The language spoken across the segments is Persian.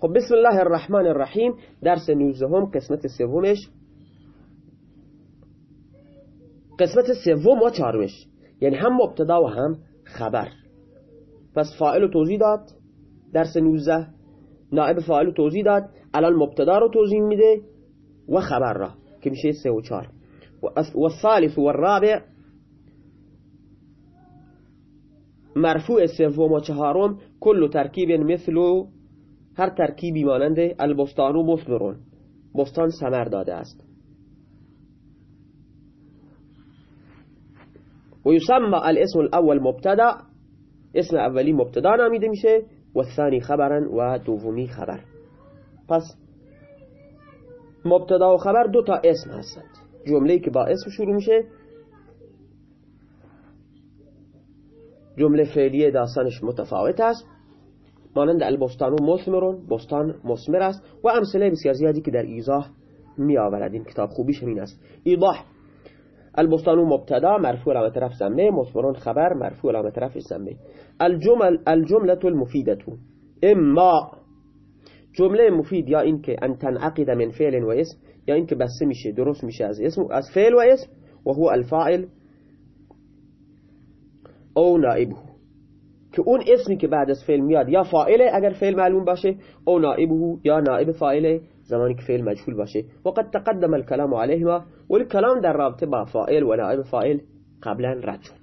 خب بسم الله الرحمن الرحیم. درس نوزهم قسمت سومش. قسمت سوم و چهارمش. یعنی هم مبتدا و هم خبر. پس فاعل رو توضیح داد. درس نوزه نائب فاعل رو توضیح داد. الان مبتدا رو توضیح میده و خبر را که میشه سه و چهار. و الثالث و الرابع. مرفوع سوم و چهارم کل ترکیب مثل هر ترکیبی مانند البستان و مثمرون بستان سمر داده است. و یسمى الاسم الاول مبتدا اسم اولی مبتدا نامیده میشه و ثانی خبرا و دومی خبر. پس مبتدا و خبر دو تا اسم هستند. جمله که با اسم شروع میشه جمله فعلیه داستانش متفاوت است. مانند البستان و مثمرون بستان مثمر است و امثله بسیار زیادی که در ایزاه می آورد این کتاب خوبیش همین است. ایضاح. البستان مبتدا مرفوع علامت رفع زمه مثمرون خبر مرفوع علامت رفع زمه الجمل الجمله المفیده اما. جمله مفید یا اینکه ان تنعقد من فعل و اسم یا اینکه بسته میشه درست میشه از اسم از فعل و اسم و هو الفاعل او نائبه. که اون اسمی که بعد از فعل میاد یا فاعله اگر فعل معلوم باشه او نائبه یا نائب فاعله زمانی که فعل مجهول باشه. وقد تقدم الكلام عليهما والكلام در رابطه با فاعل و نائب فاعل قبلا رد شد.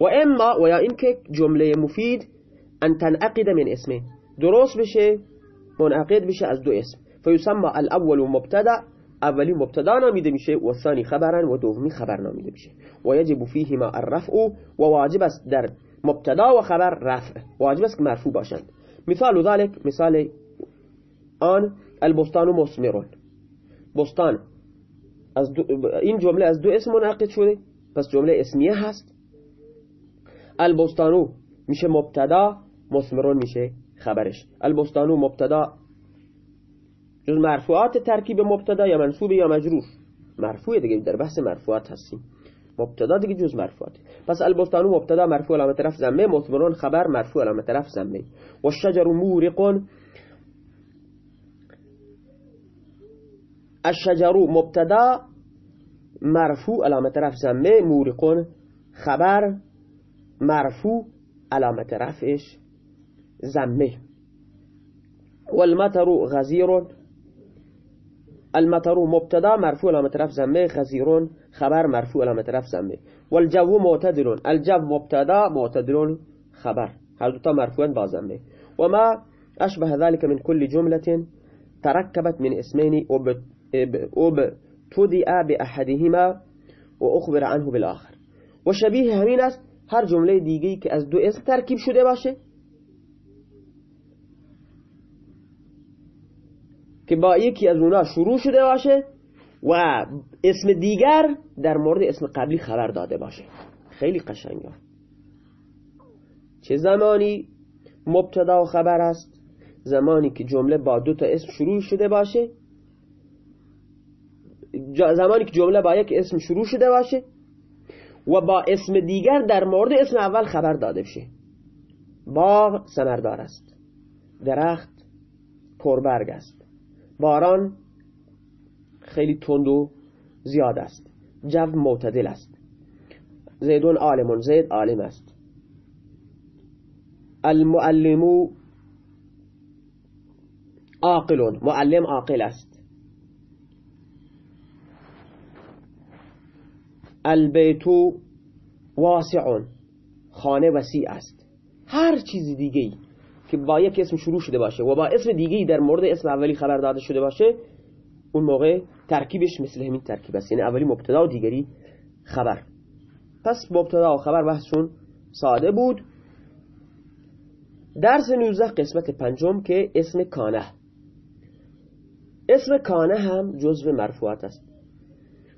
و اما و یا اینکه جمله مفید ان تنعقد من اسمه. درست بشه منعقد بشه از دو اسم. فیسمى الاول مبتدا اولی مبتدا نامیده میشه و ثانی خبرن و دومی خبر نامیده میشه. و یجب فیهما الرفع و واجب است در مبتدا و خبر رفع. واجب است که مرفوع باشند. مثال ذلك مثال آن البستان مسمرون. بستان. از این جمله از دو اسم منعقد شده. پس جمله اسمیه هست. البستانو میشه مبتدا مسمرون میشه خبرش. البستانو مبتدا. جز مرفوعات ترکیب مبتدا یا منصوب یا مجرور. مرفوع دیگه در بحث مرفوعات هستیم. مبتدا دیگه جز مرفوعات پس البستانو مبتدا مرفوع علامت رفع زمه مثمرون خبر مرفوع علامت رفع زمه و الشجر مورق. الشجر مبتدا مرفوع علامت رفع زمه مورق خبر مرفوع علامت رفعش زمه والمطر غزير. المطر مبتدا مرفوع علامة رفع زمه غزير. خبر مرفوع علامة رفع زمه والجو معتدل الجو مبتدا معتدل خبر. هر دوتا مرفوعا با زمه وما أشبه ذلك من كل جملة تركبت من اسمين وابتدئ بأحدهما وأخبر عنه بالآخر. وشبيه همين است هر جمله دیگه‌ای که از دو اسم ترکیب شده باشه. که با یکی از اونا شروع شده باشه و اسم دیگر در مورد اسم قبلی خبر داده باشه. خیلی قشنگه. چه زمانی مبتدا و خبر است؟ زمانی که جمله با دو تا اسم شروع شده باشه. زمانی که جمله با یک اسم شروع شده باشه و با اسم دیگر در مورد اسم اول خبر داده بشه. باغ سمردار است. درخت پربرگ است. باران خیلی تند و زیاد است. جو معتدل است. زیدون عالمون زید عالم است. المعلمو عاقلون معلم عاقل است. البیتو واسعون خانه وسیع است. هر چیز دیگه ای که با یک اسم شروع شده باشه و با اسم دیگه در مورد اسم اولی خبر داده شده باشه اون موقع ترکیبش مثل همین ترکیب است. یعنی اولی مبتدا و دیگری خبر. پس مبتدا و خبر بحثشون ساده بود. درس 19 قسمت پنجم که اسم کانه. اسم کانه هم جزو مرفوعات است.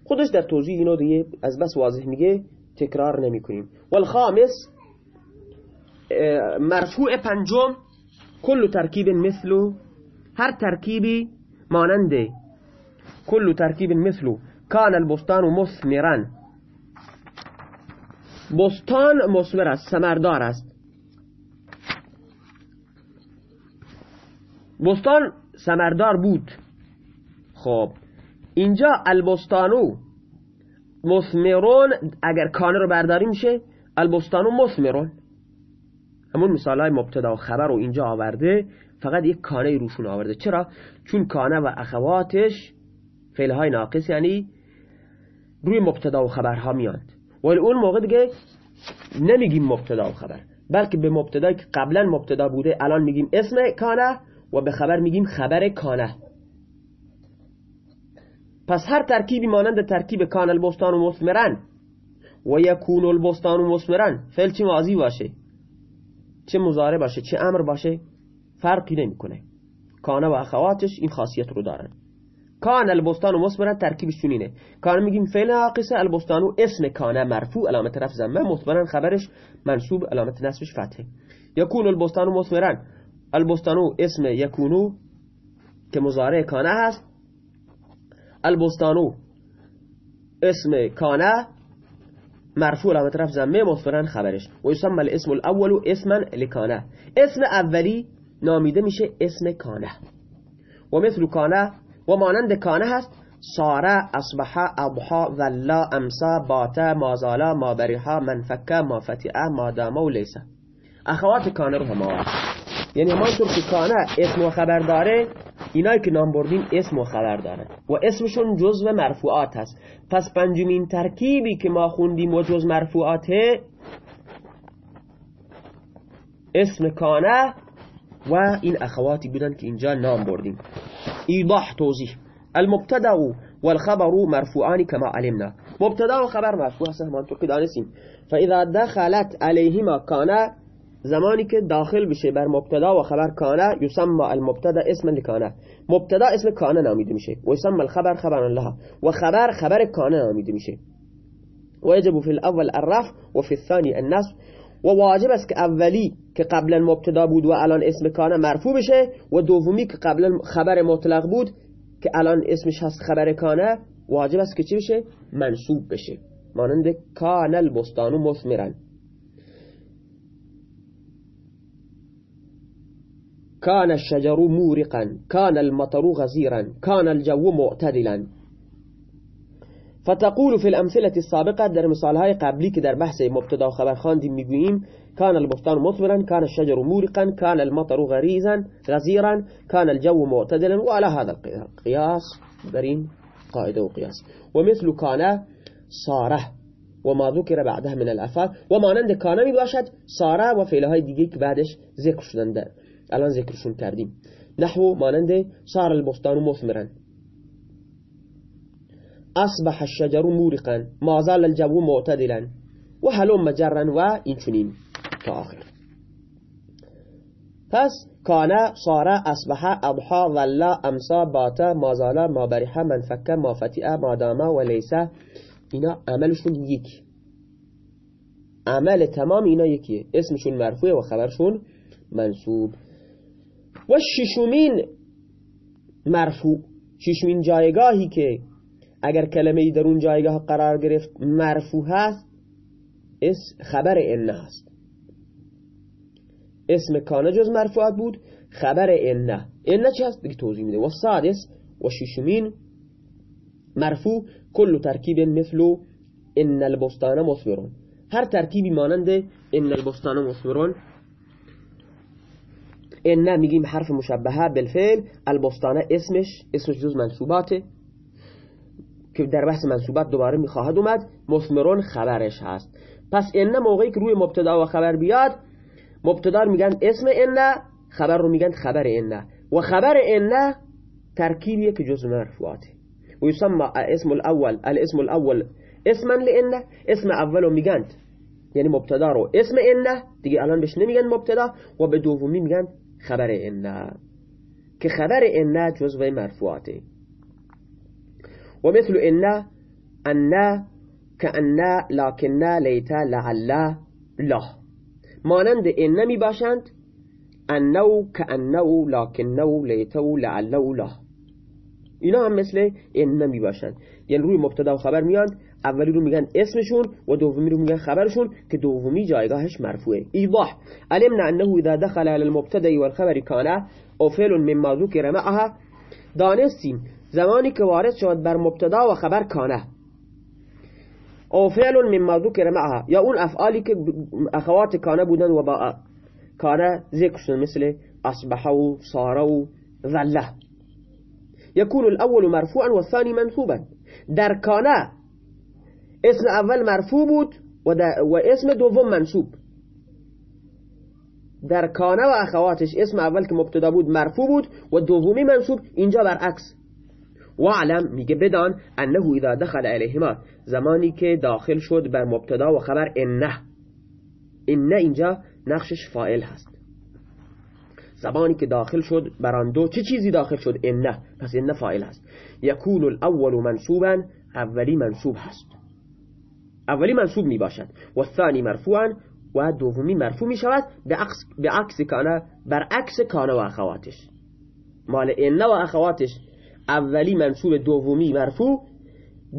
خودش در توضیح اینو دیگه از بس واضح میگه تکرار نمی کنیم والخامس مرفوع پنجم کل ترکیب مثل هر ترکیبی مانند کل ترکیب مثل کان البستان مثمرا. بستان مثمر است سمردار است. بستان سمردار بود. خب اینجا البستانو مثمرون اگر کانه رو برداری میشه البستانو مثمرون. همون مثال های مبتدا و خبر رو اینجا آورده فقط یک کانه روشون آورده. چرا؟ چون کانه و اخواتش فعل های ناقص یعنی روی مبتدا و خبرها میاند ولی اون موقع دیگه نمیگیم مبتدا و خبر بلکه به مبتدا که قبلا مبتدا بوده الان میگیم اسم کانه و به خبر میگیم خبر کانه. پس هر ترکیبی مانند ترکیب کان البستان و مثمرن و یکون البستان و مثمرن فعل چه ماضی باشه؟ چه مزاره باشه؟ چه امر باشه؟ فرقی نمی‌کنه. کانه و اخواتش این خاصیت رو دارن. کان البستان و مثمرن ترکیبش چونینه کان میگیم فعل ناقصه البستان و اسم کانه مرفوع علامت رفع زمه مثمرن خبرش منصوب علامت نصبش فتحه. یکون البستان و مثمرن البستانو اسم یکونو که مزاره کانه هست. البستانو اسم کانه مرفوع علامت رفع زمه مصفرن خبرش. و یسمى الاسم الاول اسما لکانه. اسم اولی نامیده میشه اسم کانه. و مثل کانه و مانند کانه هست ساره اصبح اضحا ذلا امسا باتا مازالا ما بریحا منفکه ما فتعه ما دامه و لیسه. اخوات کانه رو هم یعنی همانطور که کانه اسم و خبر داره اینایی که نام بردیم اسم و خبر دارن و اسمشون جزو مرفوعات هست. پس پنجمین ترکیبی که ما خوندیم و جز مرفوعاته اسم کانه و این اخواتی بودن که اینجا نام بردیم. ایضاح توضیح المبتدأ والخبر مرفوعان كما علمنا. مبتدأ و خبر مرفوع همانطور که دانستیم. فإذا دخلت عليهما كان زمانی که داخل بشه بر مبتدأ و خبر کانه یسمى المبتدأ اسم لکانه مبتدأ اسم کانه نامیده میشه. و یسمى الخبر خبر لها و خبر خبر کانه نامیده میشه. و یجب فی الأول الرفع و فی الثانی النصب. و واجب است که اولی که قبلا مبتدا بود و الان اسم کانه مرفوع بشه و دومی که قبلا خبر مطلق بود که الان اسمش هست خبر کانه واجب است که چی بشه؟ منصوب بشه. مانند کان البستان مثمرا. كان الشجر مورقا كان المطر غزيرا كان الجو معتدلا. فتقول في الأمثلة السابقة در مثالهای قبلی که در بحث مبتدا خبر خواندیم میگوییم كان البستان مثمرا كان الشجر مورقا كان المطر غريزا غزيرا كان الجو معتدلا وعلى هذا القياس درين قاعدة وقياس ومثل كان صاره وما ذكر بعدها من الافعال وما نند كان می باشد صاره و فعلهای که بعدش ذکر شدن الان ذکرشون کردیم. نحو مانند صار البستان مثمرا. اصبح الشجر مورقا ما زال الجو معتدلا و هلوم مجرا و این چنین تا آخر. پس کان صار اصبح اضحا ظلا امسا باتا ما زال ما برح من فک ما فتئ ما دام و لیسه اینا عملشون یک. عمل تمام اینا یکیه اسمشون مرفوعه و خبرشون منصوب. و ششمین مرفوع ششمین جایگاهی که اگر کلمه در اون جایگاه قرار گرفت مرفوع هست اس خبر ان هست. اسم کانه جز مرفوعات بود خبر ان ان چه هست؟ دیگه توضیح میده. و سادس و ششمین مرفوع کل ترکیب مثل ان البستان مصبرون. هر ترکیبی مانند ان البستان مصبرون. ان میگیم حرف مشبهه بالفعل. البستانه اسمش اسمش جز منصوباته. که در بحث منصوبات دوباره می‌خواهد اومد مثمرون خبرش هست. پس ان موقعی که روی مبتدا و خبر بیاد مبتدا میگن اسم ان خبر رو میگن خبر ان و خبر ان ترکیبیه که جز مرفوعاته. و یسمى اسم الاول الاسم الاول اسما لان اسم اولو میگن. یعنی مبتدا رو اسم ان دیگه الان بهش نمیگن مبتدا. و به دومی میگن خبر ان که خبر ان جزو مرفوعاته. و مثل إن أن كأن لكن لیت لعل لا مانند إن می باشند أنو كأنو لكنو لیتو لعلو لا اینا هم مثل إن می باشند یعنی روی مبتدا و خبر میاند اولی رو میگن اسمشون و دومی رو میگن خبرشون که دومی جایگاهش مرفوعه. ایضاح. علمنا أنه إذا دخل على المبتدأ والخبر كان أو فعل مما ذکر معها. دانستیم زمانی که وارد شود بر مبتدا و خبر کانه. او فعل مما ذکر معها. یا اون افعالی که اخوات کانه بودن و با کانه ذکر مثل اصبح و صار و ظله. يكون الأول مرفوعا والثاني منصوبا. در کانه اسم اول مرفوع بود و اسم دوم منصوب. در کانه و اخواتش اسم اول که مبتدا بود مرفوع بود و دومی منصوب. اینجا برعکس. وعلم میگه بدان انه اذا دخل علیهما زمانی که داخل شد بر مبتدا و خبر انه. انه اینجا نقشش فائل هست. زمانی که داخل شد بر دو چه چیزی داخل شد؟ انه. پس انه فائل هست. یکون الاول منصوبا اولی منصوب هست. اولی منصوب می باشد و ثانی مرفوعا و دومی مرفوع می شود به عکس کانه برعکس کانه و اخواتش. مال انه و اخواتش اولی منصوب دومی مرفوع.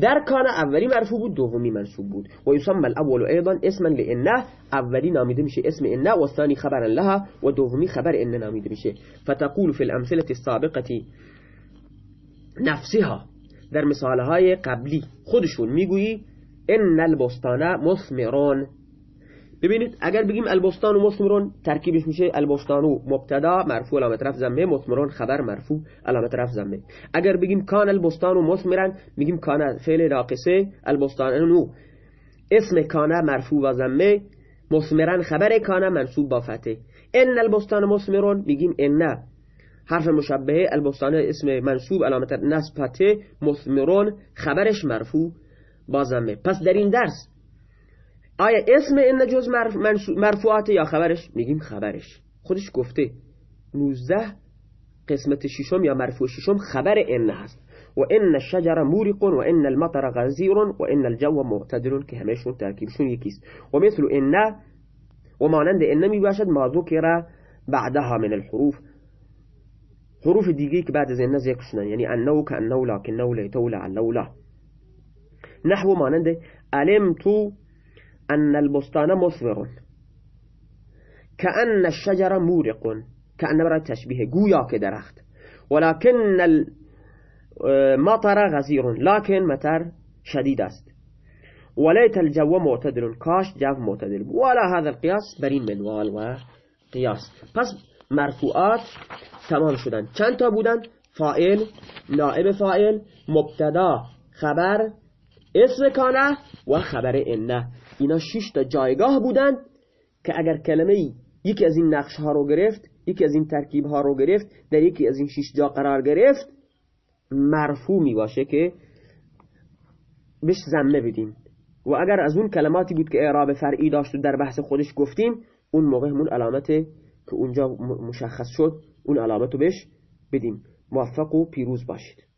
در کان اولی مرفوع بود دومی منصوب بود. و یسمى الاول ايضا اسما لانه اولی نامیده میشه اسم انه و ثانی خبرا لها و دومی خبر انه نامیده میشه. فتقول في الامثله السابقه نفسها. در مثال های قبلی خودشون می‌گویی ان البستان مثمرون. ببینید اگر بگیم البستان و مثمرون ترکیبش میشه البستان و مبتدا مرفوع علامت رفع زمه مثمرون خبر مرفوع علامت رفع زمه اگر بگیم کان البستان و مثمرن میگیم کان فعل ناقصه البستان و اسم کان مرفوع و زمه مثمرن خبر کان منصوب با فتح. ان البستان مثمرون میگیم ان. حرف مشبهه البستان اسم منصوب علامت نصب فتح مثمرون خبرش مرفوع با زمه پس در این درس آیا اسم این جز مرفوعات یا خبرش؟ میگیم خبرش. خودش گفته. 19 قسمت ششم یا مرفوع ششم خبر این هست. و ان الشجر مورق و ان المطر غزیر و ان الجو معتدل که همشون ترکیبشون یکیست. و مثل ان و مانند ان می باشد ما ذکر بعدها من الحروف. حروف دیگه که بعد از ان ذکر شدن یعنی انه کانه لکنه لیتو لعله لا. نحو مانند علم تو أن البستان مثمر كأن الشجر مورق. كأن برای تشبيه گویا که درخت. ولكن المطر غزير. لكن مطر شديد است. وليت الجو معتدل. كاش جو معتدل ولا هذا القياس برين منوال و قياس. پس مرفوعات تمام شدن. چند تا بودن؟ فائل نائب فائل مبتدا خبر اسم کانه و خبر انه. اینا شش تا جایگاه بودن که اگر کلمه ای یکی از این نقش ها رو گرفت یکی از این ترکیب ها رو گرفت در یکی از این شش جا قرار گرفت مرفوع می باشه که بهش زمه بدیم. و اگر از اون کلماتی بود که اعراب فرعی داشت و در بحث خودش گفتیم اون موقع همون علامت که اونجا مشخص شد اون علامت رو بهش بدیم. موفق و پیروز باشید.